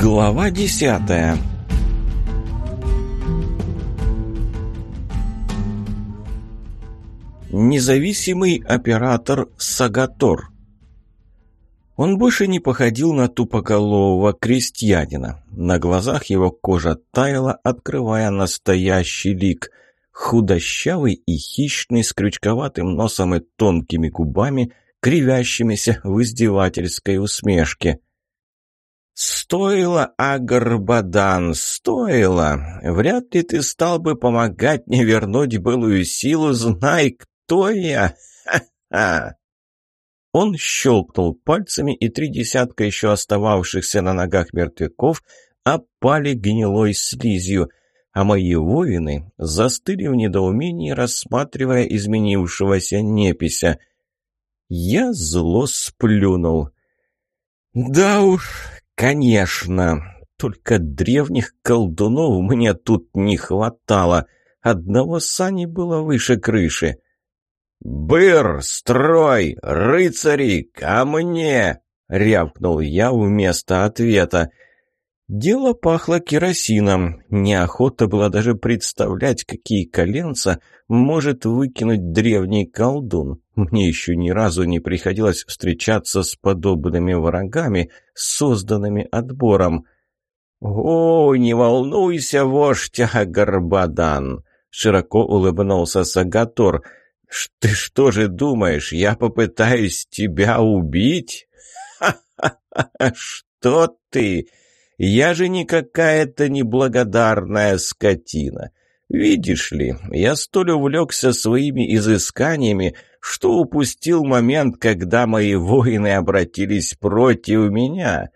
Глава десятая Независимый оператор Сагатор Он больше не походил на тупоголового крестьянина. На глазах его кожа таяла, открывая настоящий лик. Худощавый и хищный, с крючковатым носом и тонкими губами, кривящимися в издевательской усмешке – «Стоило, Агарбадан, стоило. Вряд ли ты стал бы помогать мне вернуть былую силу, знай, кто я. Ха-ха!» Он щелкнул пальцами, и три десятка еще остававшихся на ногах мертвяков опали гнилой слизью, а мои воины застыли в недоумении, рассматривая изменившегося непися. Я зло сплюнул. «Да уж, «Конечно! Только древних колдунов мне тут не хватало. Одного сани было выше крыши». «Быр! Строй! Рыцари! Ко мне!» — рявкнул я вместо ответа. Дело пахло керосином. Неохота было даже представлять, какие коленца может выкинуть древний колдун. Мне еще ни разу не приходилось встречаться с подобными врагами, созданными отбором. «О, не волнуйся, вождь Агарбадан!» — широко улыбнулся Сагатор. «Ты что же думаешь, я попытаюсь тебя убить?» «Ха-ха-ха! Что ты?» Я же не какая-то неблагодарная скотина. Видишь ли, я столь увлекся своими изысканиями, что упустил момент, когда мои воины обратились против меня.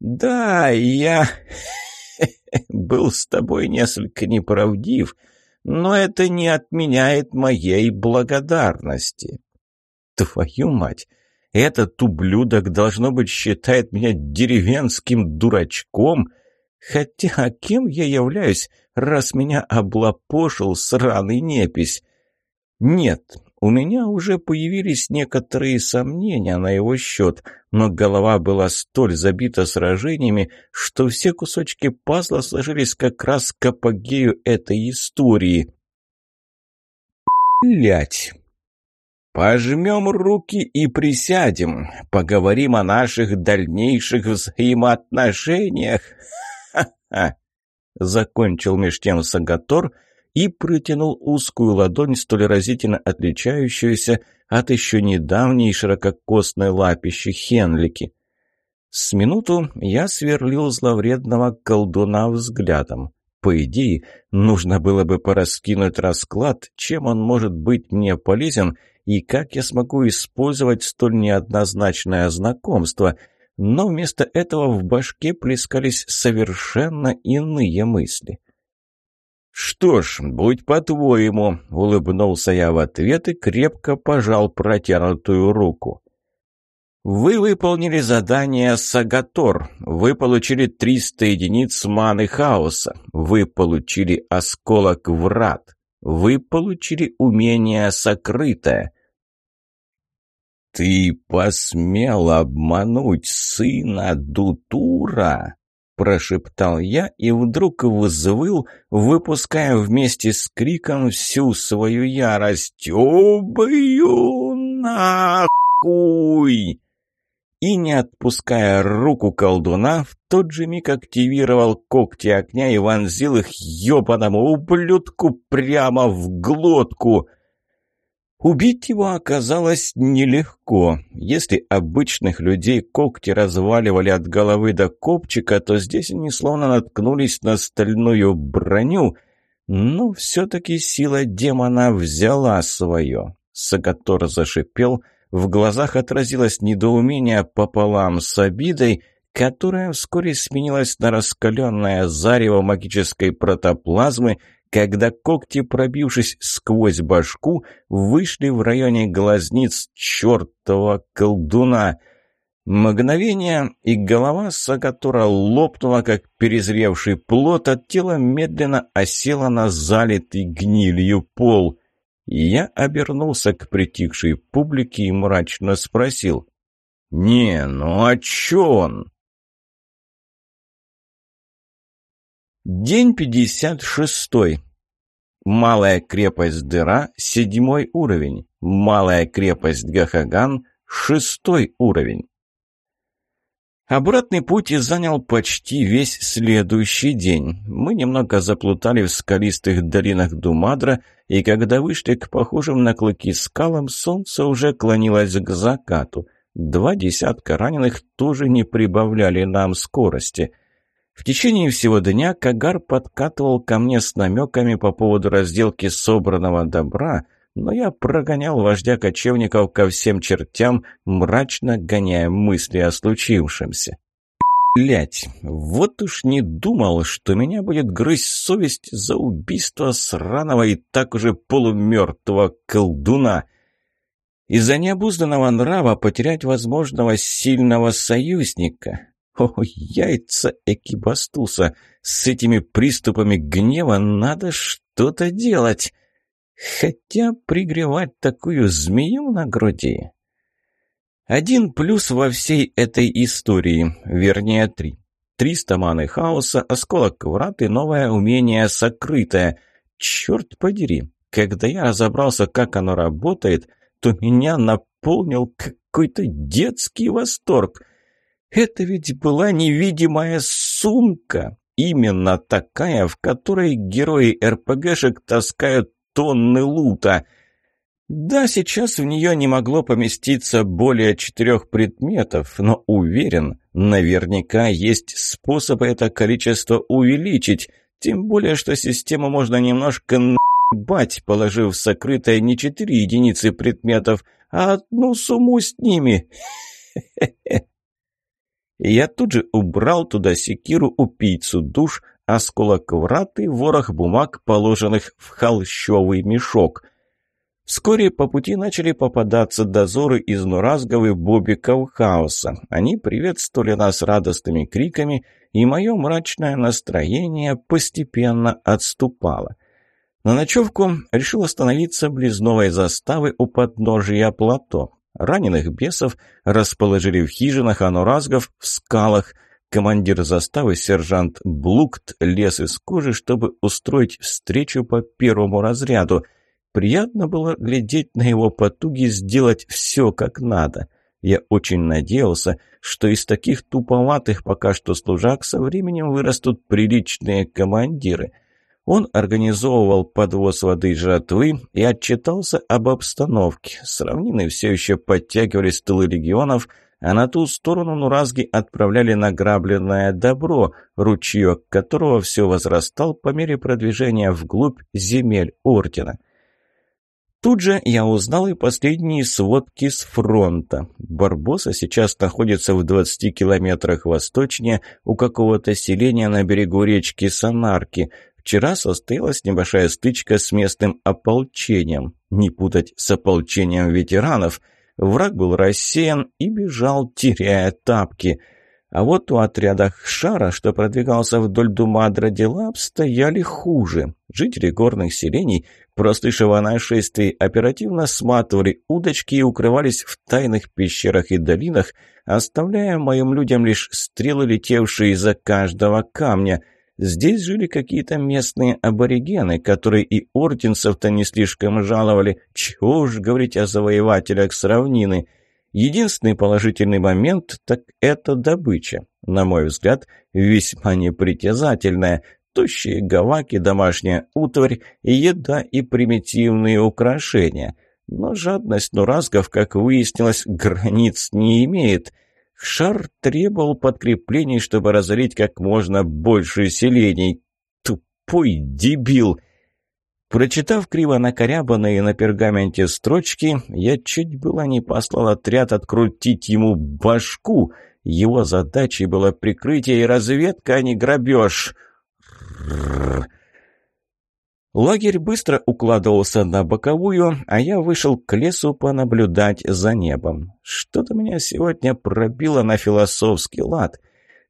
Да, я был с тобой несколько неправдив, но это не отменяет моей благодарности. Твою мать! Этот ублюдок, должно быть, считает меня деревенским дурачком. Хотя кем я являюсь, раз меня облапошил сраный непись? Нет, у меня уже появились некоторые сомнения на его счет, но голова была столь забита сражениями, что все кусочки пазла сложились как раз к апогею этой истории. Блять! Пожмем руки и присядем. Поговорим о наших дальнейших взаимоотношениях. Ха-ха!» Закончил меж тем Сагатор и протянул узкую ладонь, столь разительно отличающуюся от еще недавней ширококосной лапищи Хенлики. С минуту я сверлил зловредного колдуна взглядом. По идее, нужно было бы пораскинуть расклад, чем он может быть мне полезен — и как я смогу использовать столь неоднозначное знакомство, но вместо этого в башке плескались совершенно иные мысли. «Что ж, будь по-твоему», — улыбнулся я в ответ и крепко пожал протянутую руку. «Вы выполнили задание Сагатор. Вы получили 300 единиц маны хаоса. Вы получили осколок врат. Вы получили умение сокрытое. «Ты посмел обмануть сына Дутура?» Прошептал я и вдруг взвыл, выпуская вместе с криком всю свою ярость. «Убью нахуй!» И, не отпуская руку колдуна, в тот же миг активировал когти огня и вонзил их ёбаному ублюдку прямо в глотку — Убить его оказалось нелегко. Если обычных людей когти разваливали от головы до копчика, то здесь они словно наткнулись на стальную броню. Но все-таки сила демона взяла свое. Сагатор зашипел, в глазах отразилось недоумение пополам с обидой, которая вскоре сменилась на раскаленное зарево магической протоплазмы, когда когти, пробившись сквозь башку, вышли в районе глазниц чертова колдуна. Мгновение, и голова Сагатора лопнула, как перезревший плод, а тело медленно осело на залитый гнилью пол. Я обернулся к притихшей публике и мрачно спросил. «Не, ну а чё он?» День 56. Малая крепость Дыра – седьмой уровень. Малая крепость Гахаган – шестой уровень. Обратный путь занял почти весь следующий день. Мы немного заплутали в скалистых долинах Думадра, и когда вышли к похожим на клыки скалам, солнце уже клонилось к закату. Два десятка раненых тоже не прибавляли нам скорости. В течение всего дня Кагар подкатывал ко мне с намеками по поводу разделки собранного добра, но я прогонял вождя кочевников ко всем чертям, мрачно гоняя мысли о случившемся. Блять, вот уж не думал, что меня будет грызть совесть за убийство сраного и так уже полумертвого колдуна. Из-за необузданного нрава потерять возможного сильного союзника. О, яйца Экибастуса! С этими приступами гнева надо что-то делать. Хотя пригревать такую змею на груди... Один плюс во всей этой истории, вернее три. Триста маны хаоса, осколок врат и новое умение сокрытое. Черт подери, когда я разобрался, как оно работает, то меня наполнил какой-то детский восторг. Это ведь была невидимая сумка, именно такая, в которой герои РПГшек таскают тонны лута. Да, сейчас в нее не могло поместиться более четырех предметов, но уверен, наверняка есть способы это количество увеличить, тем более, что систему можно немножко наебать, положив сокрытое не четыре единицы предметов, а одну сумму с ними. Я тут же убрал туда секиру убийцу душ, осколок врат и ворох бумаг, положенных в холщовый мешок. Вскоре по пути начали попадаться дозоры из Нуразгов и Бобиков Хаоса. Они приветствовали нас радостными криками, и мое мрачное настроение постепенно отступало. На ночевку решил остановиться близ новой заставы у подножия плато. Раненых бесов расположили в хижинах, а нуразгов в скалах – Командир заставы, сержант Блукт, лез из кожи, чтобы устроить встречу по первому разряду. Приятно было глядеть на его потуги сделать все как надо. Я очень надеялся, что из таких туповатых пока что служак со временем вырастут приличные командиры. Он организовывал подвоз воды и жратвы и отчитался об обстановке. С равнины все еще подтягивались тылы регионов – а на ту сторону Нуразги отправляли награбленное добро, ручеек которого все возрастал по мере продвижения вглубь земель Ордена. Тут же я узнал и последние сводки с фронта. Барбоса сейчас находится в 20 километрах восточнее у какого-то селения на берегу речки Санарки. Вчера состоялась небольшая стычка с местным ополчением. Не путать с ополчением ветеранов – Враг был рассеян и бежал, теряя тапки. А вот у отряда Хшара, что продвигался вдоль Думадра, дела обстояли хуже. Жители горных селений, прослышав о нашествии, оперативно сматывали удочки и укрывались в тайных пещерах и долинах, оставляя моим людям лишь стрелы, летевшие из-за каждого камня – Здесь жили какие-то местные аборигены, которые и орденцев-то не слишком жаловали. Чего уж говорить о завоевателях с равнины. Единственный положительный момент – так это добыча. На мой взгляд, весьма непритязательная. Тощие гаваки, домашняя утварь, еда и примитивные украшения. Но жадность нуразгов, как выяснилось, границ не имеет – Шар требовал подкреплений, чтобы разорить как можно больше селений. Тупой дебил! Прочитав криво накорябанные на пергаменте строчки, я чуть было не послал отряд открутить ему башку. Его задачей было прикрытие и разведка, а не грабеж. Лагерь быстро укладывался на боковую, а я вышел к лесу понаблюдать за небом. Что-то меня сегодня пробило на философский лад.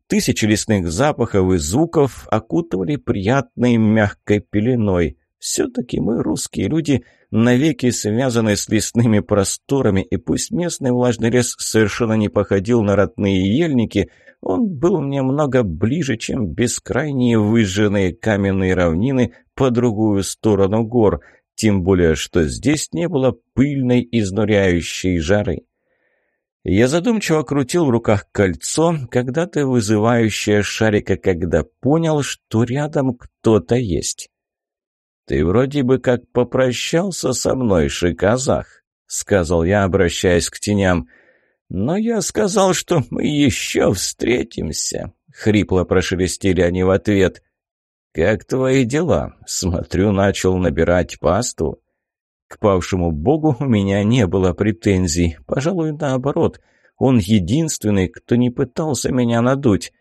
Тысячи лесных запахов и звуков окутывали приятной мягкой пеленой. Все-таки мы, русские люди, навеки связаны с лесными просторами, и пусть местный влажный лес совершенно не походил на родные ельники, Он был мне много ближе, чем бескрайние выжженные каменные равнины по другую сторону гор, тем более, что здесь не было пыльной изнуряющей жары. Я задумчиво крутил в руках кольцо, когда-то вызывающее шарика, когда понял, что рядом кто-то есть. «Ты вроде бы как попрощался со мной, Шиказах», — сказал я, обращаясь к теням. «Но я сказал, что мы еще встретимся», — хрипло прошелестели они в ответ. «Как твои дела?» Смотрю, начал набирать пасту. К павшему богу у меня не было претензий. Пожалуй, наоборот. Он единственный, кто не пытался меня надуть.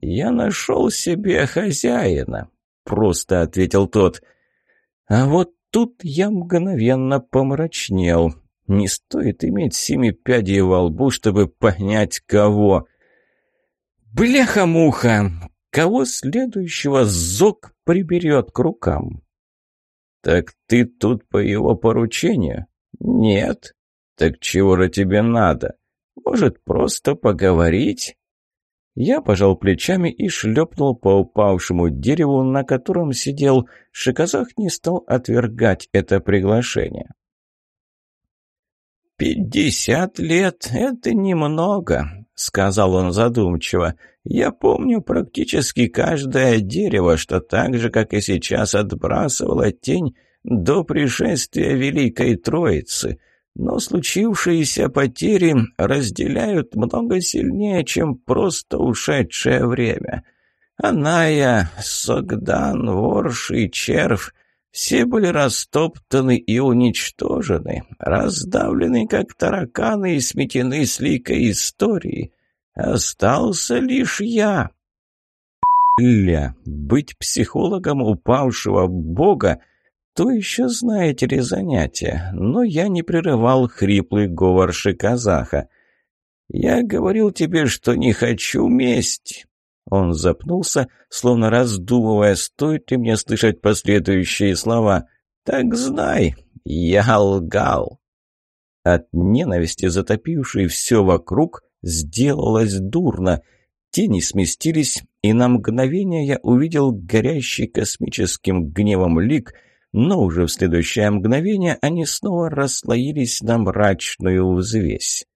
«Я нашел себе хозяина», — просто ответил тот. А вот тут я мгновенно помрачнел. Не стоит иметь семи пядей во лбу, чтобы понять, кого. «Бляха-муха! Кого следующего Зок приберет к рукам?» «Так ты тут по его поручению?» «Нет». «Так чего же тебе надо? Может, просто поговорить?» Я пожал плечами и шлепнул по упавшему дереву, на котором сидел. Шиказах не стал отвергать это приглашение. «Пятьдесят лет — это немного», — сказал он задумчиво. «Я помню практически каждое дерево, что так же, как и сейчас, отбрасывало тень до пришествия Великой Троицы но случившиеся потери разделяют много сильнее, чем просто ушедшее время. Аная, Согдан, Ворш и Червь все были растоптаны и уничтожены, раздавлены, как тараканы, и сметены с ликой истории. Остался лишь я. Ля, быть психологом упавшего бога то еще знаете ли занятие, но я не прерывал хриплый говор казаха. «Я говорил тебе, что не хочу мести». Он запнулся, словно раздумывая, стоит ли мне слышать последующие слова. «Так знай, я лгал». От ненависти, затопившей все вокруг, сделалось дурно. Тени сместились, и на мгновение я увидел горящий космическим гневом лик — но уже в следующее мгновение они снова расслоились на мрачную взвесь.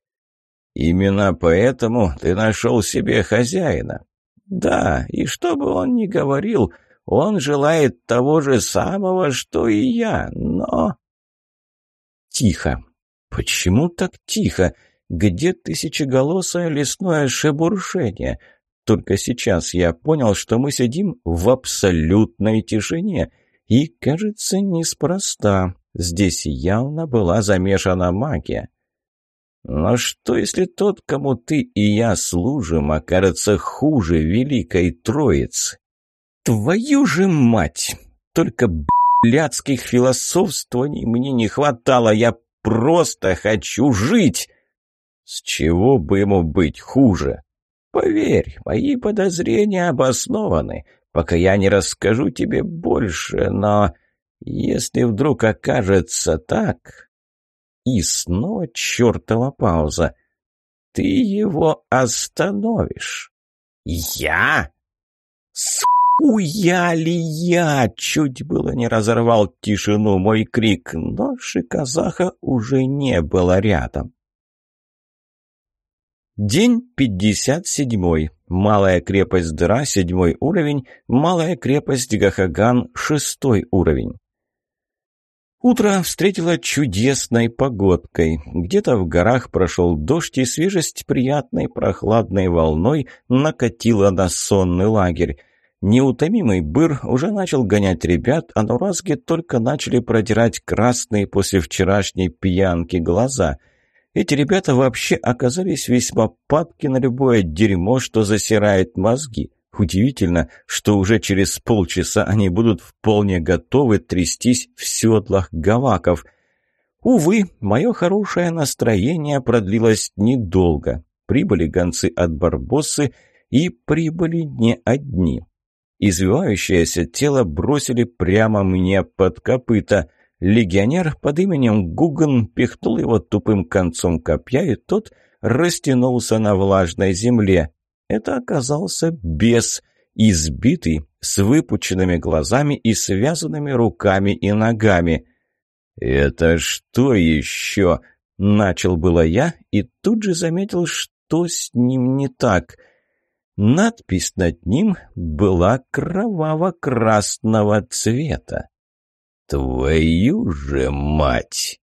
«Именно поэтому ты нашел себе хозяина». «Да, и что бы он ни говорил, он желает того же самого, что и я, но...» «Тихо. Почему так тихо? Где тысячеголосое лесное шебуршение?» Только сейчас я понял, что мы сидим в абсолютной тишине — и, кажется, неспроста. Здесь явно была замешана магия. Но что, если тот, кому ты и я служим, окажется хуже Великой Троицы? Твою же мать! Только блядских философствований мне не хватало, я просто хочу жить! С чего бы ему быть хуже? Поверь, мои подозрения обоснованы пока я не расскажу тебе больше, но если вдруг окажется так...» И снова чертова пауза. «Ты его остановишь». «Я?» «Схуя ли я?» Чуть было не разорвал тишину мой крик, но Шиказаха уже не было рядом. День пятьдесят седьмой. Малая крепость Дра, седьмой уровень. Малая крепость Гахаган, шестой уровень. Утро встретило чудесной погодкой. Где-то в горах прошел дождь, и свежесть приятной прохладной волной накатила на сонный лагерь. Неутомимый быр уже начал гонять ребят, а Нуразги только начали продирать красные после вчерашней пьянки глаза — эти ребята вообще оказались весьма падки на любое дерьмо, что засирает мозги. Удивительно, что уже через полчаса они будут вполне готовы трястись в седлах гаваков. Увы, мое хорошее настроение продлилось недолго. Прибыли гонцы от Барбоссы, и прибыли не одни. Извивающееся тело бросили прямо мне под копыта – Легионер под именем Гуган пихнул его тупым концом копья, и тот растянулся на влажной земле. Это оказался бес, избитый, с выпученными глазами и связанными руками и ногами. «Это что еще?» — начал было я и тут же заметил, что с ним не так. Надпись над ним была кроваво-красного цвета. «Твою же мать!»